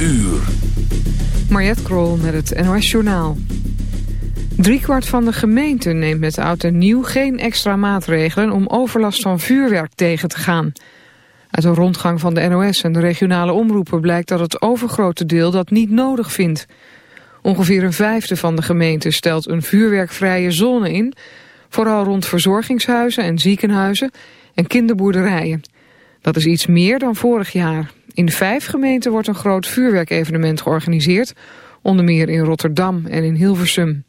uur. Mariette Krol met het NOS Journaal. Driekwart van de gemeente neemt met oud en nieuw geen extra maatregelen... om overlast van vuurwerk tegen te gaan. Uit een rondgang van de NOS en de regionale omroepen... blijkt dat het overgrote deel dat niet nodig vindt. Ongeveer een vijfde van de gemeente stelt een vuurwerkvrije zone in... vooral rond verzorgingshuizen en ziekenhuizen en kinderboerderijen. Dat is iets meer dan vorig jaar. In vijf gemeenten wordt een groot vuurwerkevenement georganiseerd, onder meer in Rotterdam en in Hilversum.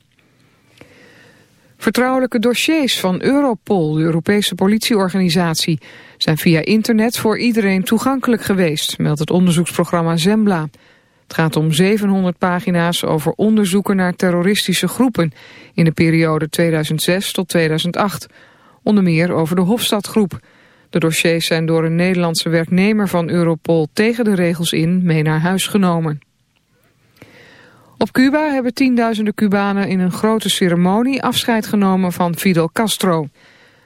Vertrouwelijke dossiers van Europol, de Europese politieorganisatie, zijn via internet voor iedereen toegankelijk geweest, meldt het onderzoeksprogramma Zembla. Het gaat om 700 pagina's over onderzoeken naar terroristische groepen in de periode 2006 tot 2008. Onder meer over de Hofstadgroep. De dossiers zijn door een Nederlandse werknemer van Europol tegen de regels in mee naar huis genomen. Op Cuba hebben tienduizenden Cubanen in een grote ceremonie afscheid genomen van Fidel Castro.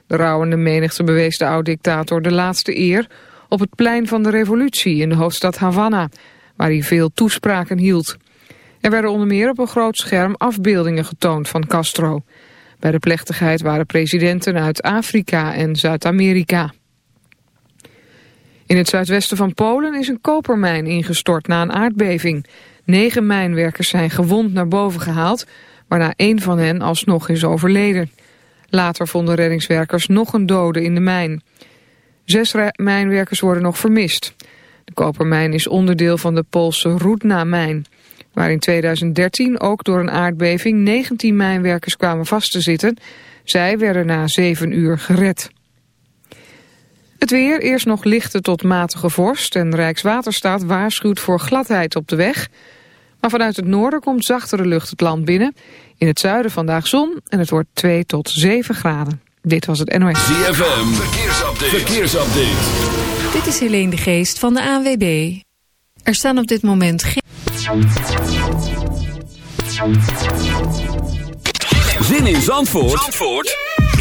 De rouwende menigte bewees de oud-dictator de laatste eer op het plein van de revolutie in de hoofdstad Havana, waar hij veel toespraken hield. Er werden onder meer op een groot scherm afbeeldingen getoond van Castro. Bij de plechtigheid waren presidenten uit Afrika en Zuid-Amerika. In het zuidwesten van Polen is een kopermijn ingestort na een aardbeving. Negen mijnwerkers zijn gewond naar boven gehaald, waarna één van hen alsnog is overleden. Later vonden reddingswerkers nog een dode in de mijn. Zes mijnwerkers worden nog vermist. De kopermijn is onderdeel van de Poolse Rudna-mijn, waar in 2013 ook door een aardbeving 19 mijnwerkers kwamen vast te zitten. Zij werden na zeven uur gered. Het weer, eerst nog lichte tot matige vorst en Rijkswaterstaat waarschuwt voor gladheid op de weg. Maar vanuit het noorden komt zachtere lucht het land binnen. In het zuiden vandaag zon en het wordt 2 tot 7 graden. Dit was het NOS. ZFM, verkeersupdate. verkeersupdate. Dit is Helene de Geest van de ANWB. Er staan op dit moment geen... Zin in Zandvoort, Zandvoort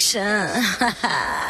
call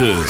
9.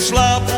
slaap.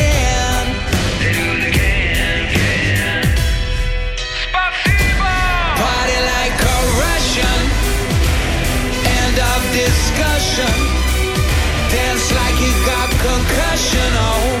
concussion. Oh.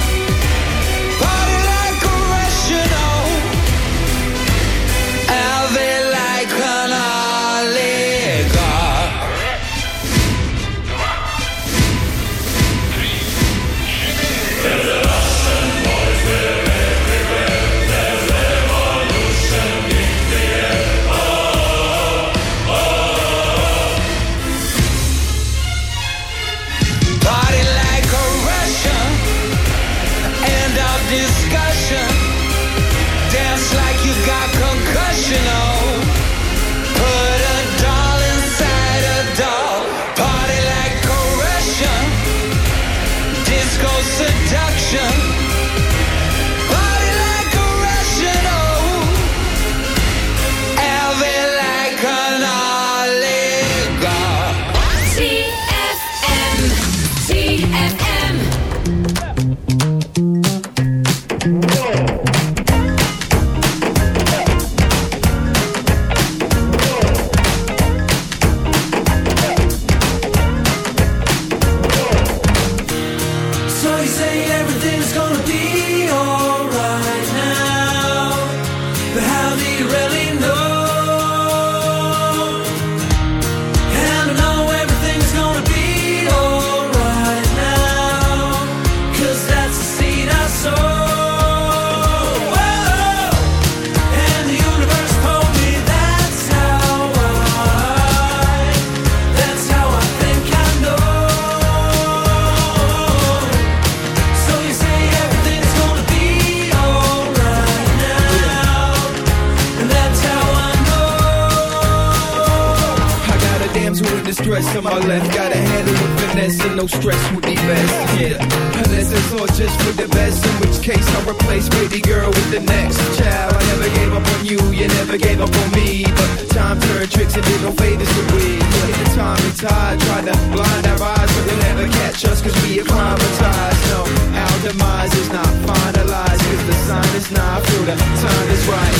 Distress on my left. Got a handle with finesse and no stress would be best. Yeah, unless it's all just for the best. In which case I'll replace baby girl with the next child. I never gave up on you, you never gave up on me. But time turned tricks and did no favors to we. Yeah, the time and tide tried to blind our eyes, but they'll never catch us cause we acclimatized. No, our demise is not finalized cause the sign is not through. The time is right.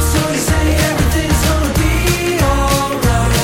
So you say everything's gonna be alright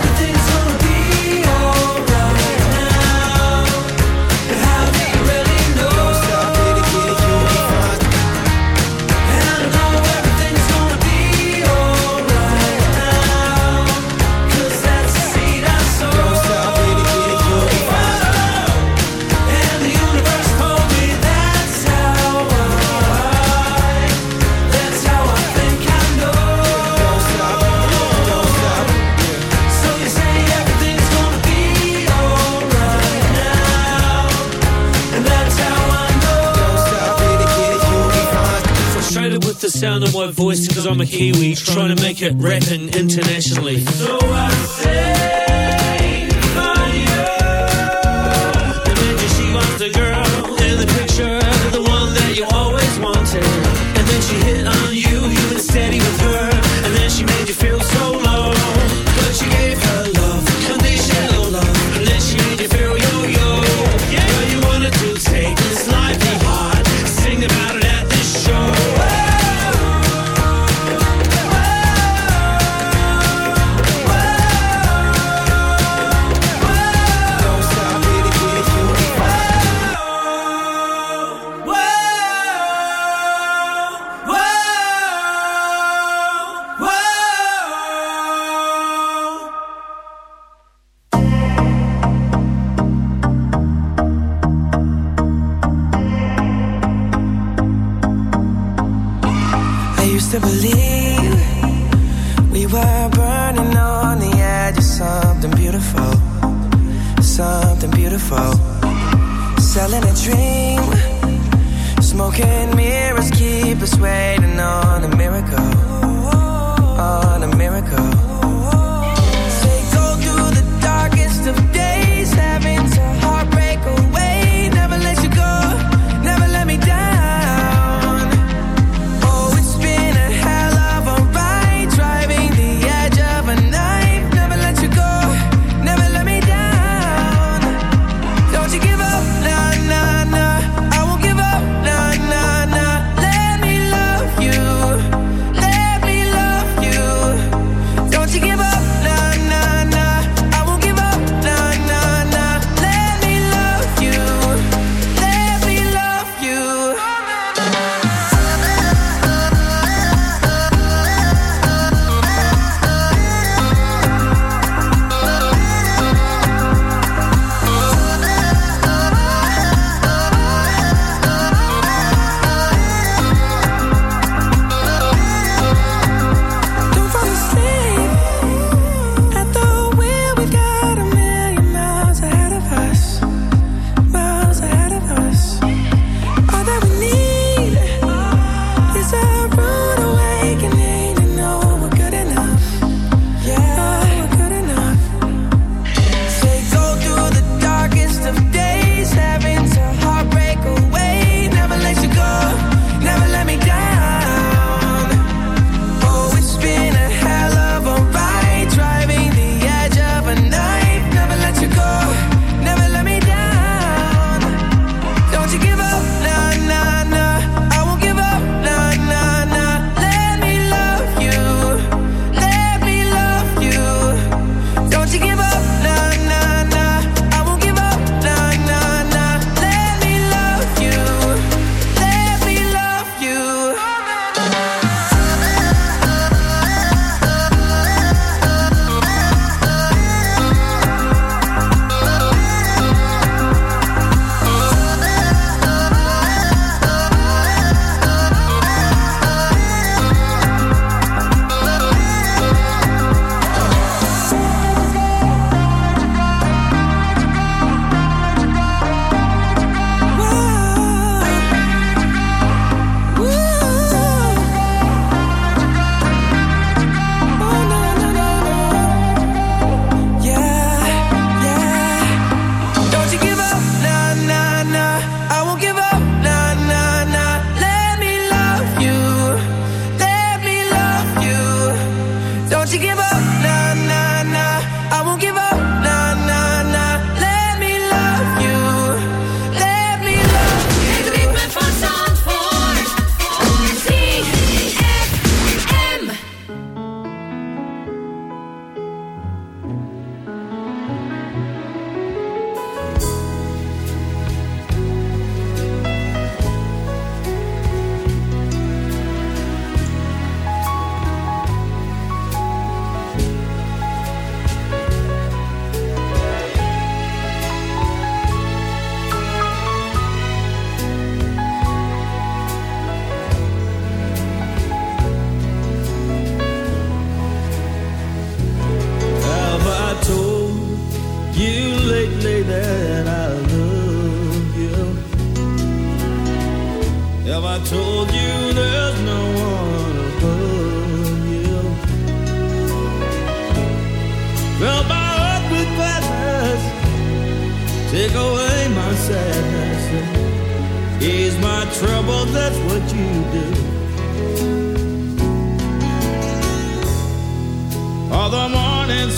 sound of my voice because I'm a Kiwi, trying to make it rapping internationally. So I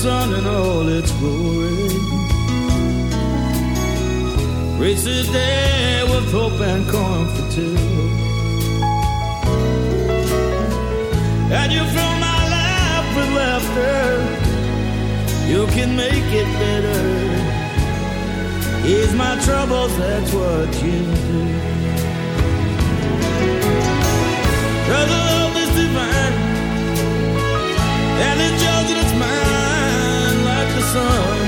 sun in all its glory. Races day with hope and comfort too. And you fill my life with laughter. You can make it better. Ease my troubles, that's what you do. Brother, love is divine. And it's sun.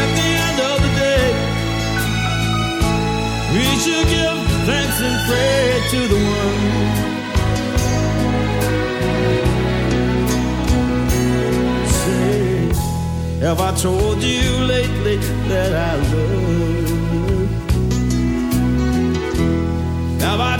At the end of the day, we should give thanks and pray to the one. Say, have I told you lately that I love?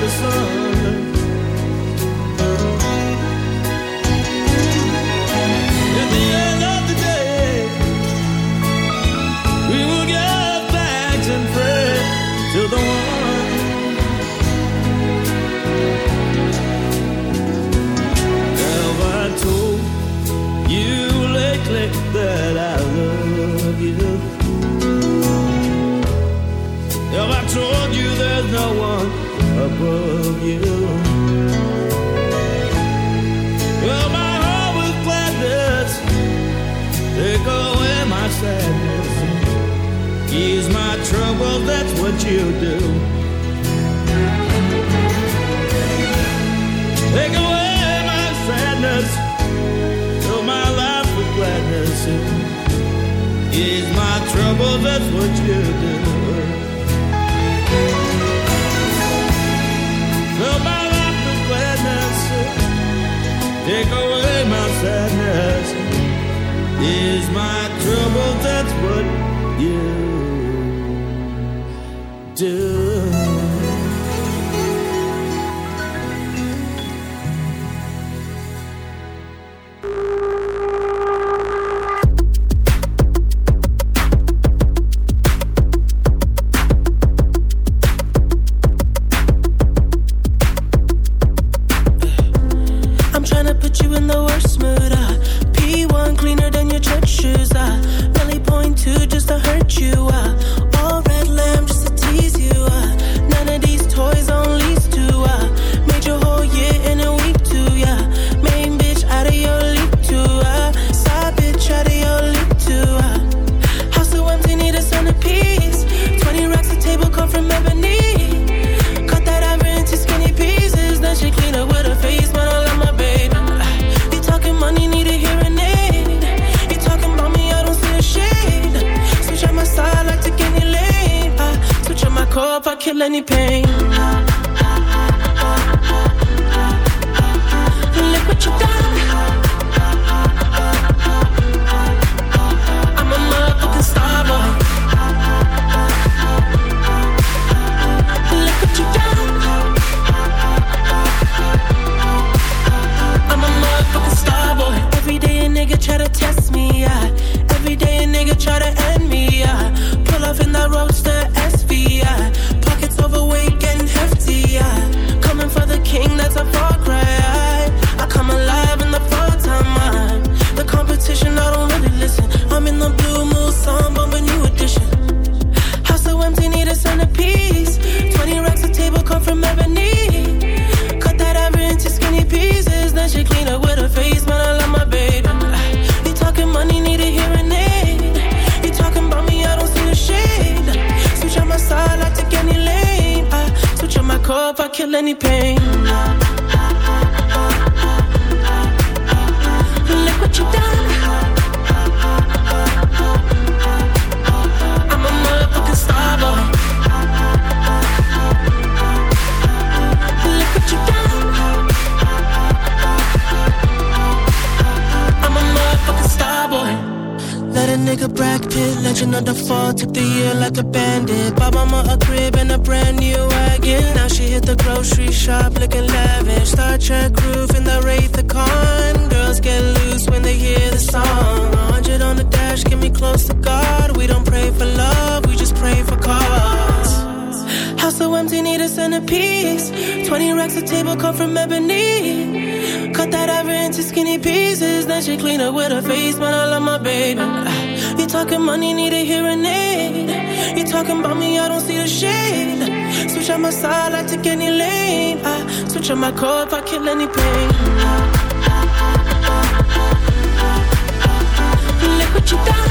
the sun. the grocery shop looking lavish. Star Trek roof in the Wraith the Con. Girls get loose when they hear the song. 100 on the dash, get me close to God. We don't pray for love, we just pray for cause. House so empty, need a centerpiece. 20 racks of table cut from ebony. Cut that ever into skinny pieces. Then she clean up with her face, but I love my baby. You talking money, need a hearing aid. You talking about me, I don't see the shade. Switch out my side, I take any lane. I switch out my core if I kill any pain. Look what you done.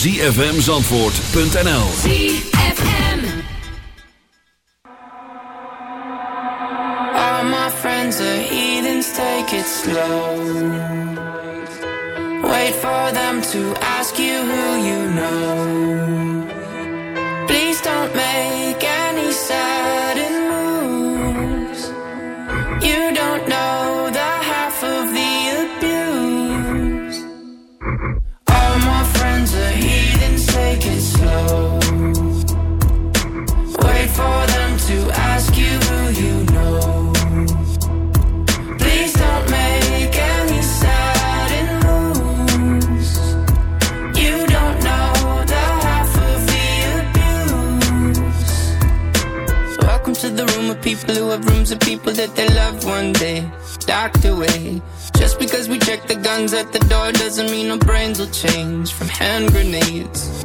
zfmzandvoort.nl ZFM. Wait for them to ask you who you know. welcome to the room of people who have rooms of people that they love one day. Docked away. Just because we check the guns at the door doesn't mean our brains will change from hand grenades.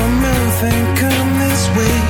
Nothing think this way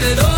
it all